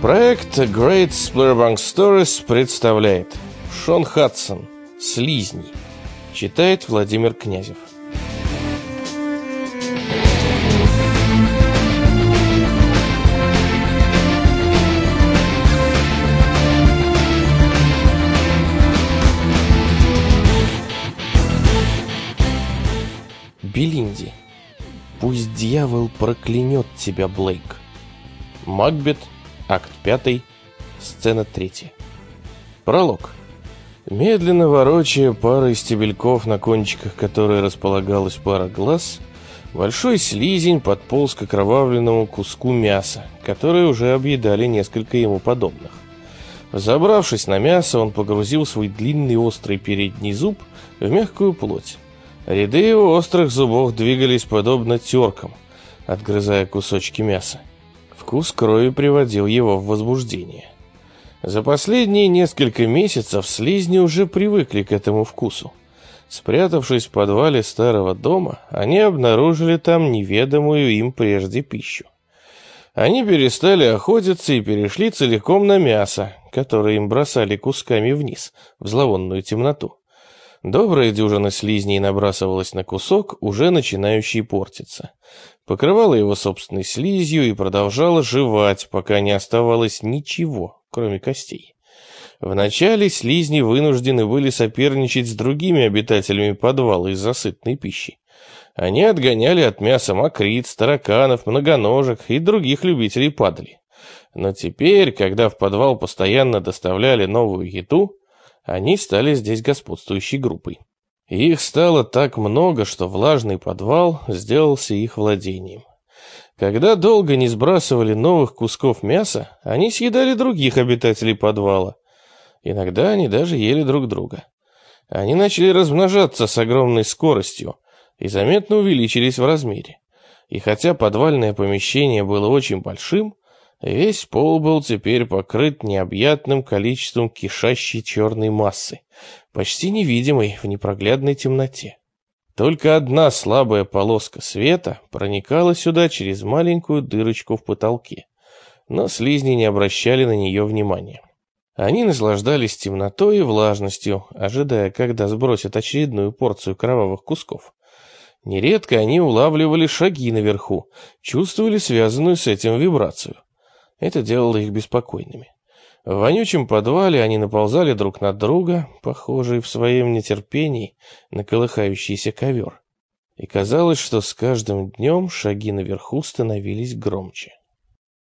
Проект Great Splurbank Stories представляет Шон Хадсон «Слизни» Читает Владимир Князев Белинди Пусть дьявол проклянет тебя, Блейк Макбет Акт 5, сцена 3. Пролог. Медленно ворочая парой стебельков, на кончиках которой располагалась пара глаз, большой слизень подполз к окровавленному куску мяса, который уже объедали несколько ему подобных. Забравшись на мясо, он погрузил свой длинный острый передний зуб в мягкую плоть. Ряды его острых зубов двигались подобно теркам, отгрызая кусочки мяса. Вкус крови приводил его в возбуждение. За последние несколько месяцев слизни уже привыкли к этому вкусу. Спрятавшись в подвале старого дома, они обнаружили там неведомую им прежде пищу. Они перестали охотиться и перешли целиком на мясо, которое им бросали кусками вниз, в зловонную темноту. Добрая дюжина слизней набрасывалась на кусок, уже начинающий портиться. Покрывала его собственной слизью и продолжала жевать, пока не оставалось ничего, кроме костей. Вначале слизни вынуждены были соперничать с другими обитателями подвала из-за сытной пищи. Они отгоняли от мяса мокриц, тараканов, многоножек и других любителей падали. Но теперь, когда в подвал постоянно доставляли новую еду, они стали здесь господствующей группой. Их стало так много, что влажный подвал сделался их владением. Когда долго не сбрасывали новых кусков мяса, они съедали других обитателей подвала. Иногда они даже ели друг друга. Они начали размножаться с огромной скоростью и заметно увеличились в размере. И хотя подвальное помещение было очень большим, Весь пол был теперь покрыт необъятным количеством кишащей черной массы, почти невидимой в непроглядной темноте. Только одна слабая полоска света проникала сюда через маленькую дырочку в потолке, но слизни не обращали на нее внимания. Они наслаждались темнотой и влажностью, ожидая, когда сбросят очередную порцию кровавых кусков. Нередко они улавливали шаги наверху, чувствовали связанную с этим вибрацию. Это делало их беспокойными. В вонючем подвале они наползали друг на друга, похожие в своем нетерпении на колыхающийся ковер. И казалось, что с каждым днем шаги наверху становились громче.